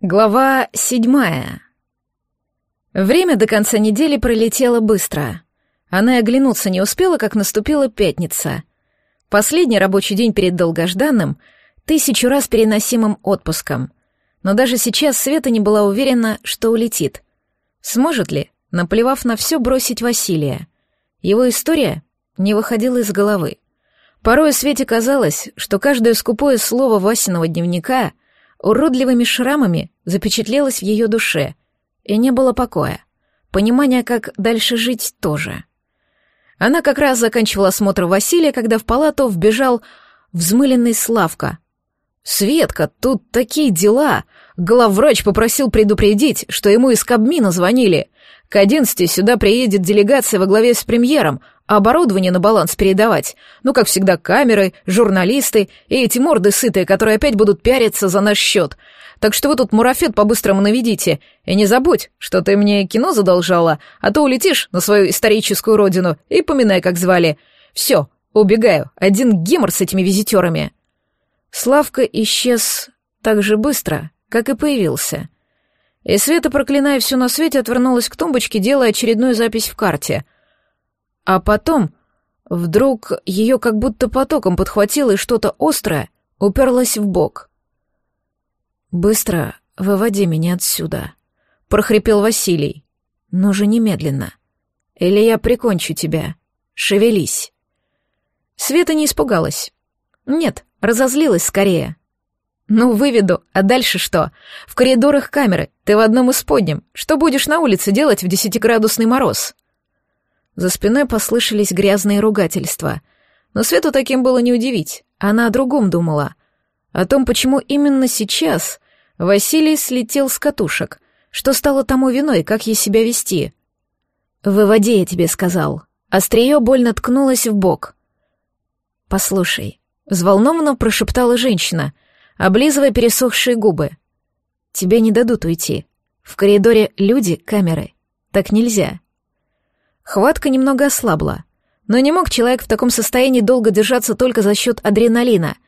Глава седьмая. Время до конца недели пролетело быстро. Она и оглянуться не успела, как наступила пятница. Последний рабочий день перед долгожданным, тысячу раз переносимым отпуском. Но даже сейчас Света не была уверена, что улетит. Сможет ли, наплевав на все, бросить Василия? Его история не выходила из головы. Порой Свете казалось, что каждое скупое слово Васиного дневника — уродливыми шрамами запечатлелось в ее душе, и не было покоя. Понимания, как дальше жить, тоже. Она как раз заканчивала осмотр Василия, когда в палату вбежал взмыленный Славка. «Светка, тут такие дела! Главврач попросил предупредить, что ему из Кабмина звонили. К одиннадцати сюда приедет делегация во главе с премьером, оборудование на баланс передавать. Ну, как всегда, камеры, журналисты и эти морды сытые, которые опять будут пиариться за наш счет. Так что вы тут мурафет по-быстрому наведите. И не забудь, что ты мне кино задолжала, а то улетишь на свою историческую родину и поминай, как звали. Все, убегаю. Один гемор с этими визитерами. Славка исчез так же быстро, как и появился. И Света, проклиная все на свете, отвернулась к тумбочке, делая очередную запись в карте — а потом вдруг ее как будто потоком подхватило, и что-то острое уперлось в бок. «Быстро выводи меня отсюда», — прохрипел Василий. «Но же немедленно. Или я прикончу тебя. Шевелись». Света не испугалась. Нет, разозлилась скорее. «Ну, выведу, а дальше что? В коридорах камеры, ты в одном из подням. Что будешь на улице делать в десятиградусный мороз?» За спиной послышались грязные ругательства. Но Свету таким было не удивить. Она о другом думала. О том, почему именно сейчас Василий слетел с катушек. Что стало тому виной, как ей себя вести? «Выводи, я тебе сказал». Острие больно ткнулось в бок. «Послушай», — взволнованно прошептала женщина, облизывая пересохшие губы. «Тебе не дадут уйти. В коридоре люди, камеры. Так нельзя». Хватка немного ослабла. Но не мог человек в таком состоянии долго держаться только за счет адреналина.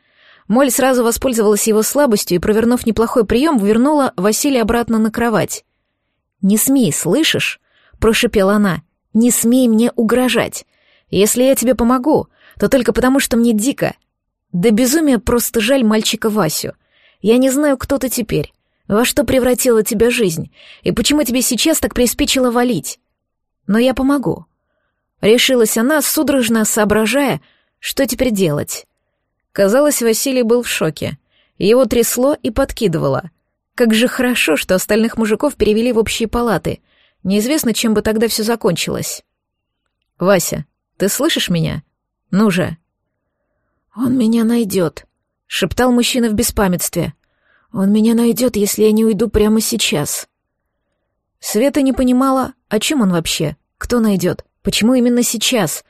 Моль сразу воспользовалась его слабостью и, провернув неплохой прием, вернула Василия обратно на кровать. «Не смей, слышишь?» — прошепела она. «Не смей мне угрожать. Если я тебе помогу, то только потому, что мне дико. Да безумие просто жаль мальчика Васю. Я не знаю, кто ты теперь, во что превратила тебя жизнь, и почему тебе сейчас так приспичило валить но я помогу. Решилась она, судорожно соображая, что теперь делать. Казалось, Василий был в шоке. Его трясло и подкидывало. Как же хорошо, что остальных мужиков перевели в общие палаты. Неизвестно, чем бы тогда все закончилось. «Вася, ты слышишь меня? Ну же!» «Он меня найдет», — шептал мужчина в беспамятстве. «Он меня найдет, если я не уйду прямо сейчас». Света не понимала, о чем он вообще, кто найдет? Почему именно сейчас?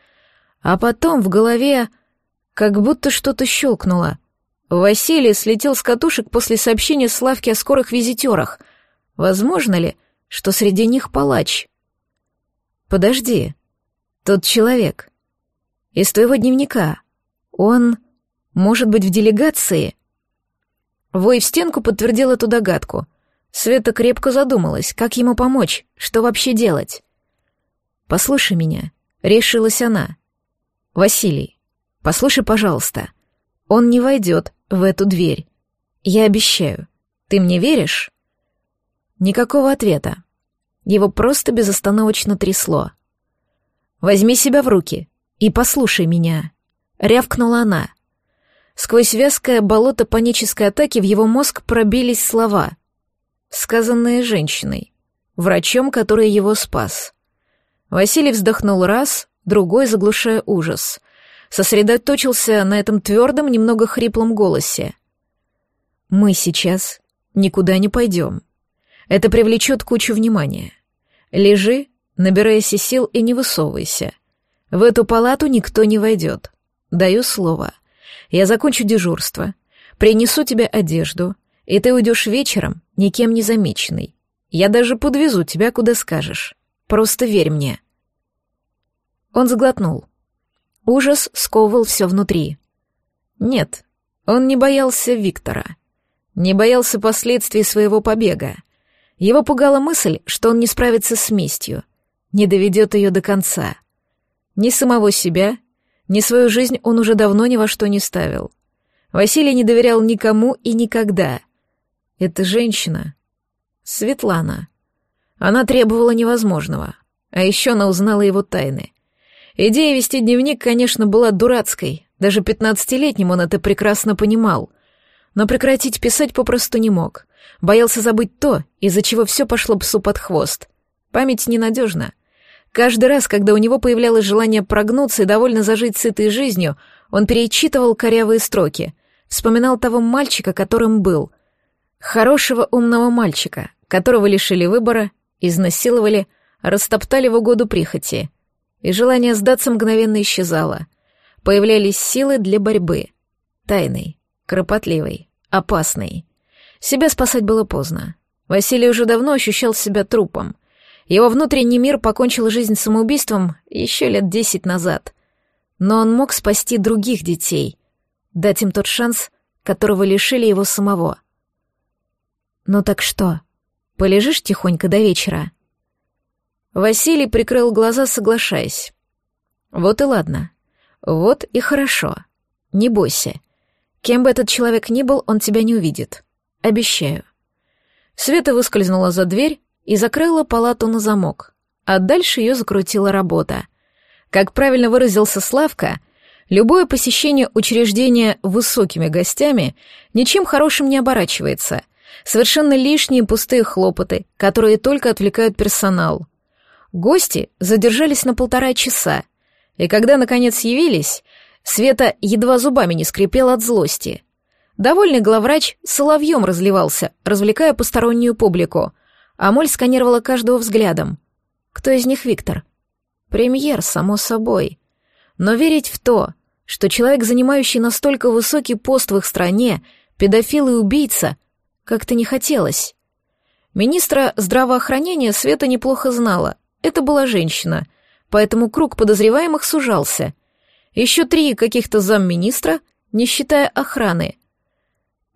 А потом в голове как будто что-то щелкнуло. Василий слетел с катушек после сообщения Славки о скорых визитерах. Возможно ли, что среди них палач? Подожди. Тот человек. Из твоего дневника. Он может быть в делегации? Вой в стенку подтвердил эту догадку. Света крепко задумалась, как ему помочь, что вообще делать. «Послушай меня», — решилась она. «Василий, послушай, пожалуйста. Он не войдет в эту дверь. Я обещаю. Ты мне веришь?» Никакого ответа. Его просто безостановочно трясло. «Возьми себя в руки и послушай меня», — рявкнула она. Сквозь вязкое болото панической атаки в его мозг пробились слова, сказанные женщиной, врачом, который его спас. Василий вздохнул раз, другой, заглушая ужас. Сосредоточился на этом твердом, немного хриплом голосе. «Мы сейчас никуда не пойдем. Это привлечет кучу внимания. Лежи, набирайся сил и не высовывайся. В эту палату никто не войдет. Даю слово. Я закончу дежурство, принесу тебе одежду, и ты уйдешь вечером, никем не замеченный. Я даже подвезу тебя, куда скажешь. Просто верь мне». Он сглотнул. Ужас сковывал все внутри. Нет, он не боялся Виктора. не боялся последствий своего побега. Его пугала мысль, что он не справится с местью, не доведет ее до конца. Ни самого себя, ни свою жизнь он уже давно ни во что не ставил. Василий не доверял никому и никогда. Эта женщина — Светлана. Она требовала невозможного, а еще она узнала его тайны. Идея вести дневник, конечно, была дурацкой, даже пятнадцатилетним он это прекрасно понимал, но прекратить писать попросту не мог. Боялся забыть то, из-за чего все пошло псу под хвост. Память ненадежна. Каждый раз, когда у него появлялось желание прогнуться и довольно зажить сытой жизнью, он перечитывал корявые строки, вспоминал того мальчика, которым был. Хорошего умного мальчика, которого лишили выбора, изнасиловали, растоптали в угоду прихоти. И желание сдаться мгновенно исчезало. Появлялись силы для борьбы. Тайной, кропотливой, опасной. Себя спасать было поздно. Василий уже давно ощущал себя трупом. Его внутренний мир покончил жизнь самоубийством еще лет десять назад. Но он мог спасти других детей, дать им тот шанс, которого лишили его самого. «Ну так что, полежишь тихонько до вечера?» Василий прикрыл глаза, соглашаясь. «Вот и ладно. Вот и хорошо. Не бойся. Кем бы этот человек ни был, он тебя не увидит. Обещаю». Света выскользнула за дверь и закрыла палату на замок, а дальше ее закрутила работа. Как правильно выразился Славка, любое посещение учреждения высокими гостями ничем хорошим не оборачивается. Совершенно лишние пустые хлопоты, которые только отвлекают персонал. Гости задержались на полтора часа, и когда, наконец, явились, Света едва зубами не скрипела от злости. Довольный главврач соловьем разливался, развлекая постороннюю публику, а Моль сканировала каждого взглядом. Кто из них Виктор? Премьер, само собой. Но верить в то, что человек, занимающий настолько высокий пост в их стране, педофил и убийца, как-то не хотелось. Министра здравоохранения Света неплохо знала, это была женщина, поэтому круг подозреваемых сужался. Еще три каких-то замминистра, не считая охраны.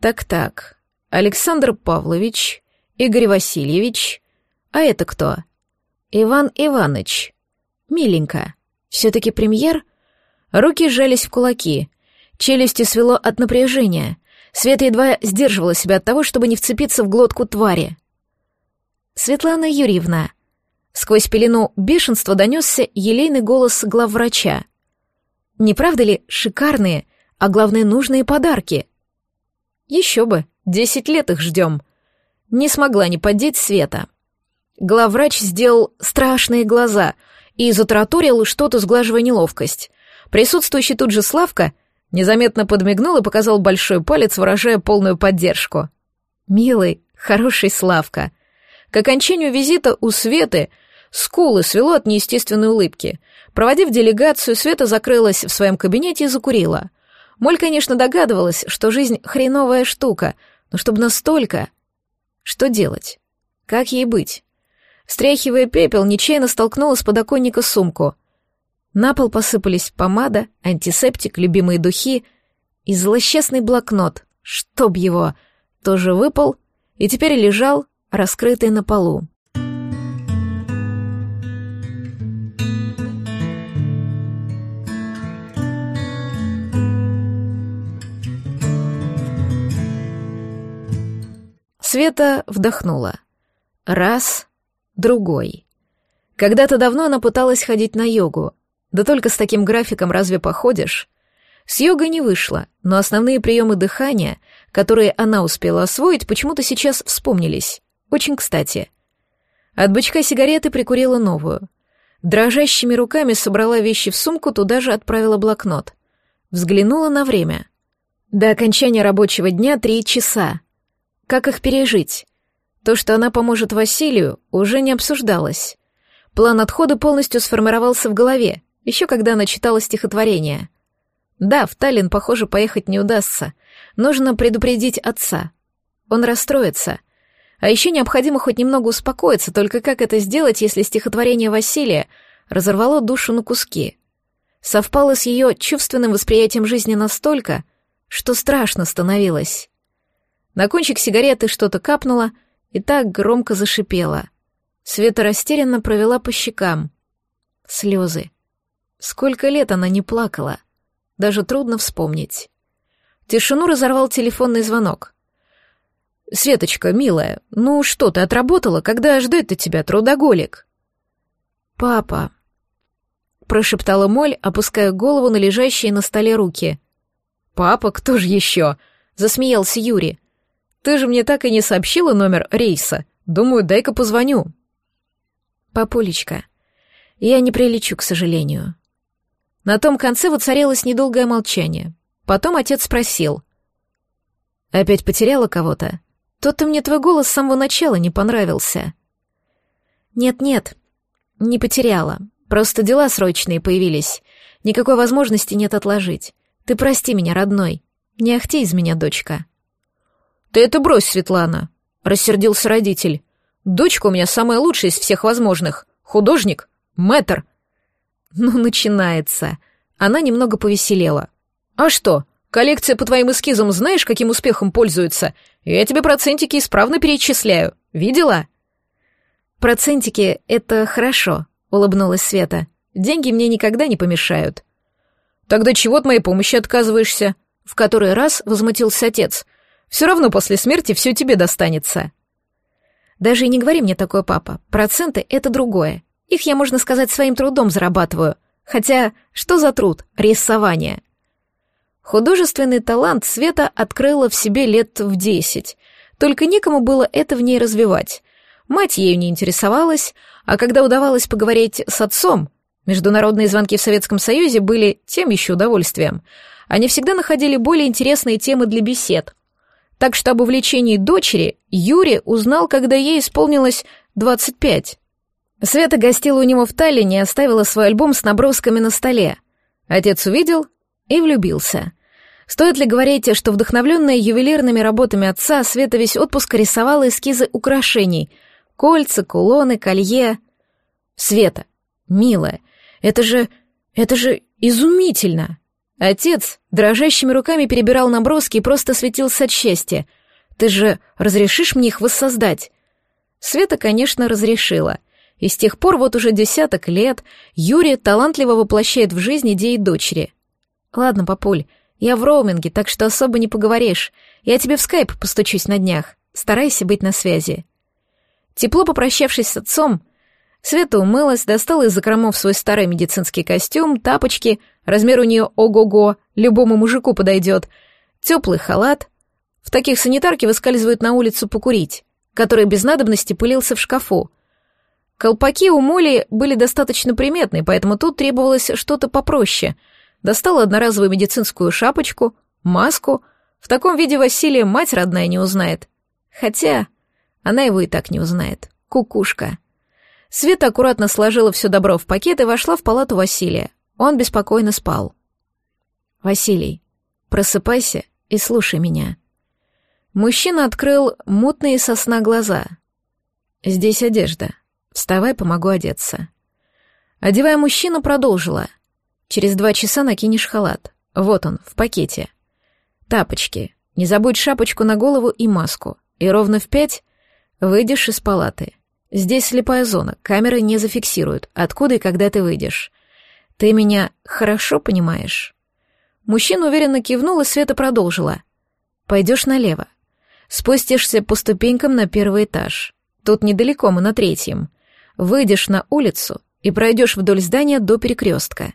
Так-так, Александр Павлович, Игорь Васильевич, а это кто? Иван Иванович. Миленько. Все-таки премьер? Руки сжались в кулаки, челюсти свело от напряжения. Света едва сдерживала себя от того, чтобы не вцепиться в глотку твари. «Светлана Юрьевна», Сквозь пелену бешенства донесся елейный голос главврача. «Не правда ли шикарные, а главное нужные подарки?» «Еще бы, десять лет их ждем». Не смогла не поддеть Света. Главврач сделал страшные глаза и затраторил что-то, сглаживая неловкость. Присутствующий тут же Славка незаметно подмигнул и показал большой палец, выражая полную поддержку. «Милый, хороший Славка». К окончанию визита у Светы — Скулы свело от неестественной улыбки. Проводив делегацию, Света закрылась в своем кабинете и закурила. Моль, конечно, догадывалась, что жизнь хреновая штука, но чтобы настолько... Что делать? Как ей быть? Стряхивая пепел, нечаянно столкнула с подоконника сумку. На пол посыпались помада, антисептик, любимые духи и злосчастный блокнот, чтоб его, тоже выпал и теперь лежал, раскрытый на полу. Света вдохнула. Раз, другой. Когда-то давно она пыталась ходить на йогу. Да только с таким графиком разве походишь? С йогой не вышло, но основные приемы дыхания, которые она успела освоить, почему-то сейчас вспомнились. Очень кстати. От бычка сигареты прикурила новую. Дрожащими руками собрала вещи в сумку, туда же отправила блокнот. Взглянула на время. До окончания рабочего дня три часа. Как их пережить? То, что она поможет Василию, уже не обсуждалось. План отхода полностью сформировался в голове, еще когда она читала стихотворение. Да, в Таллин, похоже, поехать не удастся. Нужно предупредить отца. Он расстроится. А еще необходимо хоть немного успокоиться, только как это сделать, если стихотворение Василия разорвало душу на куски? Совпало с ее чувственным восприятием жизни настолько, что страшно становилось. На кончик сигареты что-то капнуло и так громко зашипело. Света растерянно провела по щекам. Слезы. Сколько лет она не плакала. Даже трудно вспомнить. Тишину разорвал телефонный звонок. «Светочка, милая, ну что ты отработала? Когда ждать-то тебя, трудоголик?» «Папа», — прошептала Моль, опуская голову на лежащие на столе руки. «Папа, кто же еще?» — засмеялся Юрий. «Ты же мне так и не сообщила номер рейса. Думаю, дай-ка позвоню». «Папулечка, я не прилечу, к сожалению». На том конце воцарилось недолгое молчание. Потом отец спросил. «Опять потеряла кого-то? Тот-то мне твой голос с самого начала не понравился». «Нет-нет, не потеряла. Просто дела срочные появились. Никакой возможности нет отложить. Ты прости меня, родной. Не ахти из меня, дочка». «Ты это брось, Светлана», — рассердился родитель. «Дочка у меня самая лучшая из всех возможных. Художник, мэтр». «Ну, начинается». Она немного повеселела. «А что, коллекция по твоим эскизам знаешь, каким успехом пользуется? Я тебе процентики исправно перечисляю. Видела?» «Процентики — это хорошо», — улыбнулась Света. «Деньги мне никогда не помешают». «Тогда чего от моей помощи отказываешься?» В который раз возмутился отец. «Все равно после смерти все тебе достанется». «Даже и не говори мне такое, папа. Проценты — это другое. Их я, можно сказать, своим трудом зарабатываю. Хотя, что за труд? Рисование. Художественный талант Света открыла в себе лет в десять. Только некому было это в ней развивать. Мать ею не интересовалась, а когда удавалось поговорить с отцом, международные звонки в Советском Союзе были тем еще удовольствием. Они всегда находили более интересные темы для бесед. Так что об увлечении дочери Юрий узнал, когда ей исполнилось 25. Света гостила у него в Таллине и оставила свой альбом с набросками на столе. Отец увидел и влюбился. Стоит ли говорить, что вдохновленная ювелирными работами отца, Света весь отпуск рисовала эскизы украшений — кольца, кулоны, колье. Света, милая, это же... это же изумительно! Отец дрожащими руками перебирал наброски и просто светился от счастья. Ты же разрешишь мне их воссоздать? Света, конечно, разрешила. И с тех пор вот уже десяток лет Юрий талантливо воплощает в жизнь идеи дочери. Ладно, папуль, я в роуминге, так что особо не поговоришь. Я тебе в скайп постучусь на днях. Старайся быть на связи. Тепло попрощавшись с отцом, Света умылась, достала из закромов свой старый медицинский костюм, тапочки, размер у нее ого-го, любому мужику подойдет, теплый халат. В таких санитарки выскальзывают на улицу покурить, который без надобности пылился в шкафу. Колпаки у Моли были достаточно приметны, поэтому тут требовалось что-то попроще — достала одноразовую медицинскую шапочку, маску. В таком виде Василия мать родная не узнает. Хотя она его и так не узнает. Кукушка. Света аккуратно сложила все добро в пакет и вошла в палату Василия. Он беспокойно спал. «Василий, просыпайся и слушай меня». Мужчина открыл мутные сосна глаза. «Здесь одежда. Вставай, помогу одеться». Одевая мужчину, продолжила — Через два часа накинешь халат. Вот он, в пакете. Тапочки. Не забудь шапочку на голову и маску. И ровно в пять выйдешь из палаты. Здесь слепая зона, камеры не зафиксируют, откуда и когда ты выйдешь. Ты меня хорошо понимаешь?» Мужчина уверенно кивнул, и Света продолжила. «Пойдешь налево. Спустишься по ступенькам на первый этаж. Тут недалеко, мы на третьем. Выйдешь на улицу и пройдешь вдоль здания до перекрестка.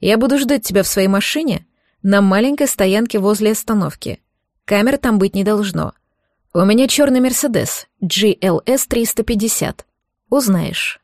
Я буду ждать тебя в своей машине на маленькой стоянке возле остановки. Камер там быть не должно. У меня черный Мерседес, GLS 350. Узнаешь.